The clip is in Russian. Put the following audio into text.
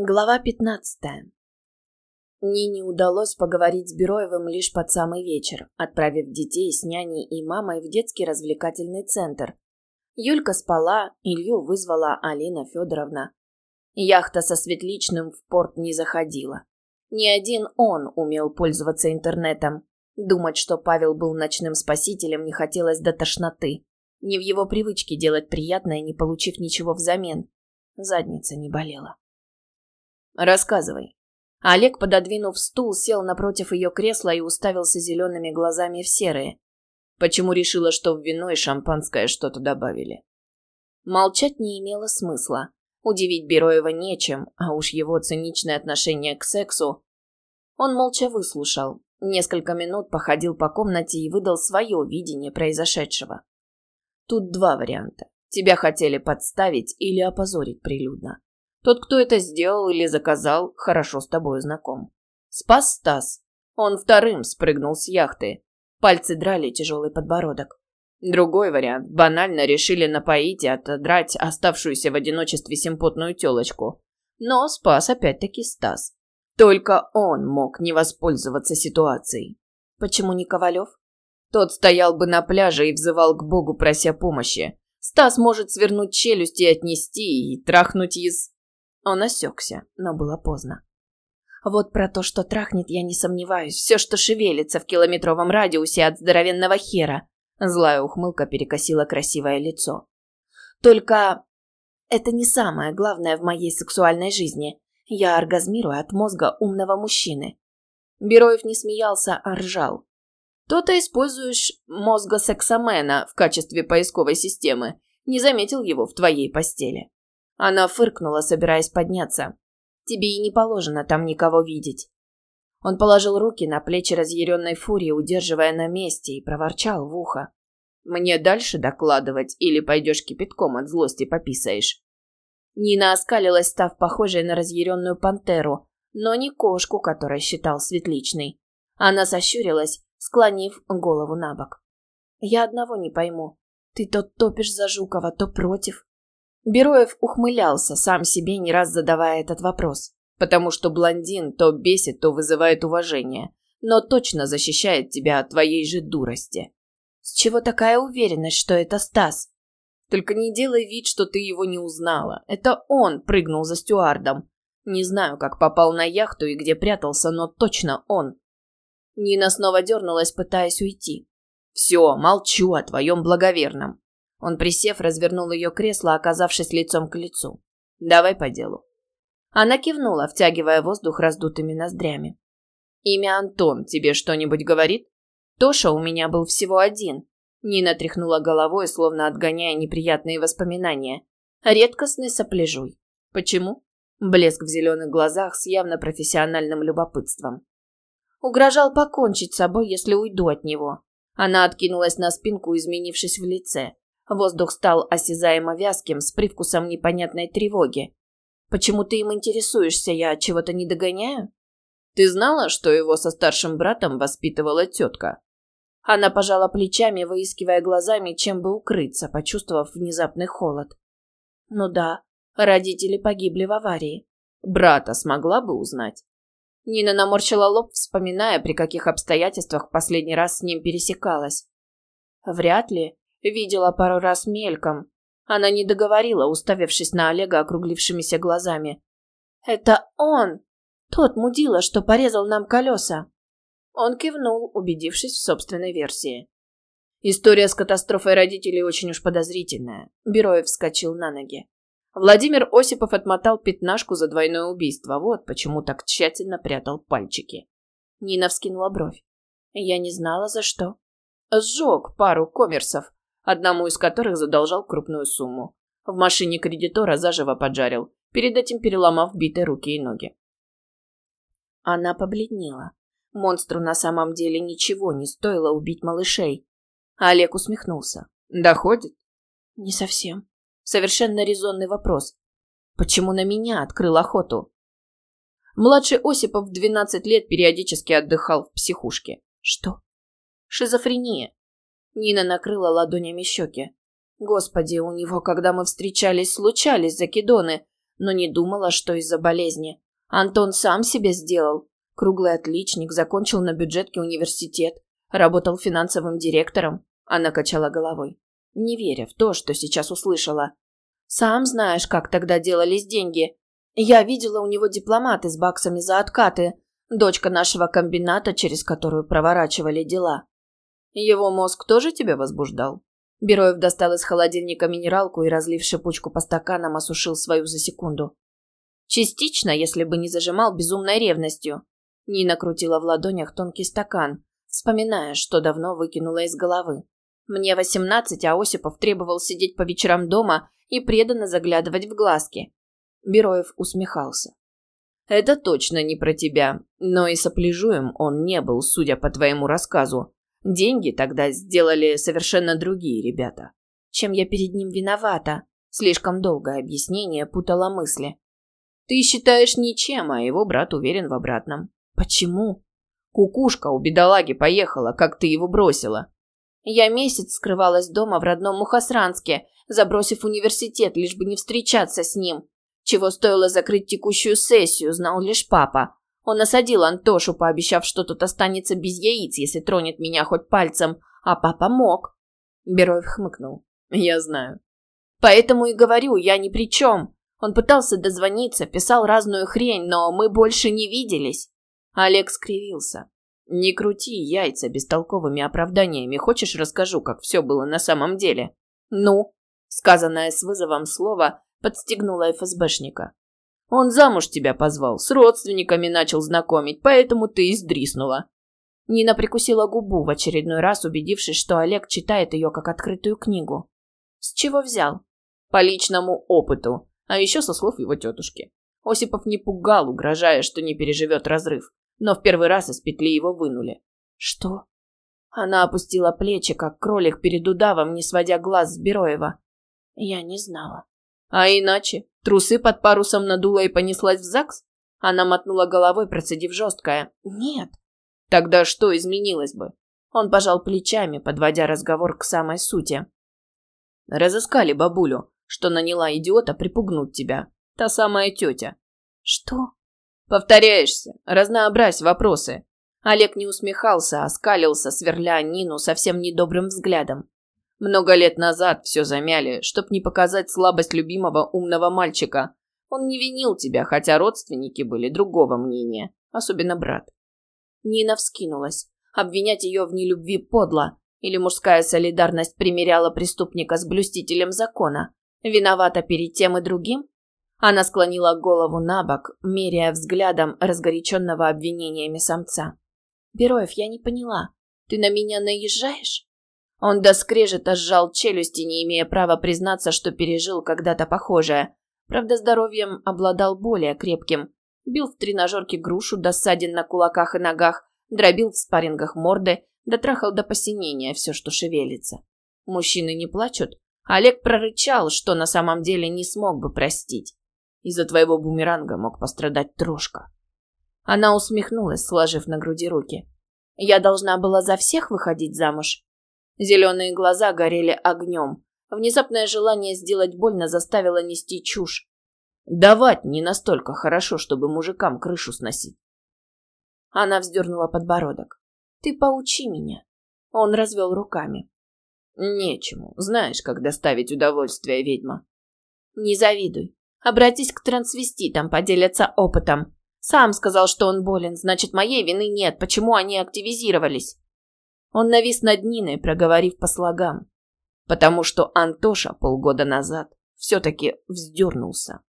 Глава 15. Нине удалось поговорить с Бероевым лишь под самый вечер, отправив детей с няней и мамой в детский развлекательный центр. Юлька спала, Илью вызвала Алина Федоровна. Яхта со Светличным в порт не заходила. Ни один он умел пользоваться интернетом. Думать, что Павел был ночным спасителем, не хотелось до тошноты. Не в его привычке делать приятное, не получив ничего взамен. Задница не болела. Рассказывай. Олег, пододвинув стул, сел напротив ее кресла и уставился зелеными глазами в серые. Почему решила, что в вино и шампанское что-то добавили? Молчать не имело смысла. Удивить Бероева нечем, а уж его циничное отношение к сексу. Он молча выслушал. Несколько минут походил по комнате и выдал свое видение произошедшего. Тут два варианта. Тебя хотели подставить или опозорить прилюдно. Тот, кто это сделал или заказал, хорошо с тобой знаком. Спас Стас. Он вторым спрыгнул с яхты. Пальцы драли тяжелый подбородок. Другой вариант. Банально решили напоить и отодрать оставшуюся в одиночестве симпотную телочку. Но спас опять-таки Стас. Только он мог не воспользоваться ситуацией. Почему не Ковалев? Тот стоял бы на пляже и взывал к Богу, прося помощи. Стас может свернуть челюсть и отнести, и трахнуть из... Он осекся, но было поздно. Вот про то, что трахнет, я не сомневаюсь. Все, что шевелится в километровом радиусе от здоровенного хера. Злая ухмылка перекосила красивое лицо. Только это не самое главное в моей сексуальной жизни. Я оргазмирую от мозга умного мужчины. Бероев не смеялся, а ржал. То-то используешь мозга сексомена в качестве поисковой системы. Не заметил его в твоей постели. Она фыркнула, собираясь подняться. «Тебе и не положено там никого видеть». Он положил руки на плечи разъяренной фурии, удерживая на месте, и проворчал в ухо. «Мне дальше докладывать или пойдешь кипятком от злости пописаешь?» Нина оскалилась, став похожей на разъяренную пантеру, но не кошку, которую считал светличной. Она сощурилась, склонив голову на бок. «Я одного не пойму. Ты то топишь за Жукова, то против. Бероев ухмылялся, сам себе не раз задавая этот вопрос. Потому что блондин то бесит, то вызывает уважение, но точно защищает тебя от твоей же дурости. С чего такая уверенность, что это Стас? Только не делай вид, что ты его не узнала. Это он прыгнул за стюардом. Не знаю, как попал на яхту и где прятался, но точно он. Нина снова дернулась, пытаясь уйти. «Все, молчу о твоем благоверном. Он, присев, развернул ее кресло, оказавшись лицом к лицу. «Давай по делу». Она кивнула, втягивая воздух раздутыми ноздрями. «Имя Антон тебе что-нибудь говорит?» «Тоша у меня был всего один». Нина тряхнула головой, словно отгоняя неприятные воспоминания. «Редкостный сопляжуй». «Почему?» Блеск в зеленых глазах с явно профессиональным любопытством. Угрожал покончить с собой, если уйду от него. Она откинулась на спинку, изменившись в лице. Воздух стал осязаемо вязким, с привкусом непонятной тревоги. «Почему ты им интересуешься? Я чего-то не догоняю?» «Ты знала, что его со старшим братом воспитывала тетка?» Она пожала плечами, выискивая глазами, чем бы укрыться, почувствовав внезапный холод. «Ну да, родители погибли в аварии. Брата смогла бы узнать?» Нина наморщила лоб, вспоминая, при каких обстоятельствах последний раз с ним пересекалась. Вряд ли. Видела пару раз мельком. Она не договорила, уставившись на Олега округлившимися глазами. «Это он! Тот мудила, что порезал нам колеса!» Он кивнул, убедившись в собственной версии. История с катастрофой родителей очень уж подозрительная. Бероев вскочил на ноги. Владимир Осипов отмотал пятнашку за двойное убийство. Вот почему так тщательно прятал пальчики. Нина вскинула бровь. Я не знала, за что. Сжег пару коммерсов, одному из которых задолжал крупную сумму. В машине кредитора заживо поджарил, перед этим переломав битые руки и ноги. Она побледнела. Монстру на самом деле ничего не стоило убить малышей. Олег усмехнулся. «Доходит?» «Не совсем. Совершенно резонный вопрос. Почему на меня открыл охоту?» Младший Осипов в 12 лет периодически отдыхал в психушке. «Что?» «Шизофрения. Нина накрыла ладонями щеки. Господи, у него, когда мы встречались, случались закидоны. но не думала, что из-за болезни. Антон сам себе сделал. Круглый отличник, закончил на бюджетке университет, работал финансовым директором. Она качала головой, не веря в то, что сейчас услышала. Сам знаешь, как тогда делались деньги. Я видела у него дипломаты с баксами за откаты, дочка нашего комбината, через которую проворачивали дела. Его мозг тоже тебя возбуждал? Бероев достал из холодильника минералку и, разлив шипучку по стаканам, осушил свою за секунду. Частично, если бы не зажимал безумной ревностью. Нина крутила в ладонях тонкий стакан, вспоминая, что давно выкинула из головы. Мне восемнадцать, а Осипов требовал сидеть по вечерам дома и преданно заглядывать в глазки. Бероев усмехался. «Это точно не про тебя, но и сопляжуем он не был, судя по твоему рассказу. Деньги тогда сделали совершенно другие ребята. Чем я перед ним виновата? Слишком долгое объяснение путало мысли. Ты считаешь ничем, а его брат уверен в обратном. Почему? Кукушка у бедолаги поехала, как ты его бросила. Я месяц скрывалась дома в родном Мухосранске, забросив университет, лишь бы не встречаться с ним. Чего стоило закрыть текущую сессию, знал лишь папа. Он осадил Антошу, пообещав, что тот останется без яиц, если тронет меня хоть пальцем, а папа мог. Бероев хмыкнул. Я знаю. Поэтому и говорю, я ни при чем. Он пытался дозвониться, писал разную хрень, но мы больше не виделись. Олег скривился. Не крути яйца бестолковыми оправданиями. Хочешь, расскажу, как все было на самом деле? Ну, сказанное с вызовом слово подстегнуло ФСБшника. Он замуж тебя позвал, с родственниками начал знакомить, поэтому ты и сдриснула». Нина прикусила губу, в очередной раз убедившись, что Олег читает ее как открытую книгу. «С чего взял?» «По личному опыту, а еще со слов его тетушки. Осипов не пугал, угрожая, что не переживет разрыв, но в первый раз из петли его вынули». «Что?» Она опустила плечи, как кролик перед удавом, не сводя глаз с Бероева. «Я не знала». «А иначе? Трусы под парусом надула и понеслась в ЗАГС? Она мотнула головой, процедив жесткое. Нет. Тогда что изменилось бы? Он пожал плечами, подводя разговор к самой сути. Разыскали бабулю, что наняла идиота припугнуть тебя. Та самая тетя. Что? Повторяешься. Разнообразь вопросы. Олег не усмехался, а скалился, сверля Нину совсем недобрым взглядом. Много лет назад все замяли, чтоб не показать слабость любимого умного мальчика. Он не винил тебя, хотя родственники были другого мнения, особенно брат. Нина вскинулась. Обвинять ее в нелюбви подло. Или мужская солидарность примеряла преступника с блюстителем закона. Виновата перед тем и другим? Она склонила голову на бок, меряя взглядом разгоряченного обвинениями самца. «Бероев, я не поняла. Ты на меня наезжаешь?» Он до скрежета сжал челюсти, не имея права признаться, что пережил когда-то похожее. Правда, здоровьем обладал более крепким. Бил в тренажерке грушу до ссадин на кулаках и ногах, дробил в спаррингах морды, дотрахал до посинения все, что шевелится. Мужчины не плачут. Олег прорычал, что на самом деле не смог бы простить. Из-за твоего бумеранга мог пострадать трошка. Она усмехнулась, сложив на груди руки. Я должна была за всех выходить замуж. Зеленые глаза горели огнем. Внезапное желание сделать больно заставило нести чушь. Давать не настолько хорошо, чтобы мужикам крышу сносить. Она вздернула подбородок. «Ты поучи меня». Он развел руками. «Нечему. Знаешь, как доставить удовольствие, ведьма». «Не завидуй. Обратись к трансвеститам, поделятся опытом. Сам сказал, что он болен, значит, моей вины нет. Почему они активизировались?» Он навис над Ниной, проговорив по слогам. Потому что Антоша полгода назад все-таки вздернулся.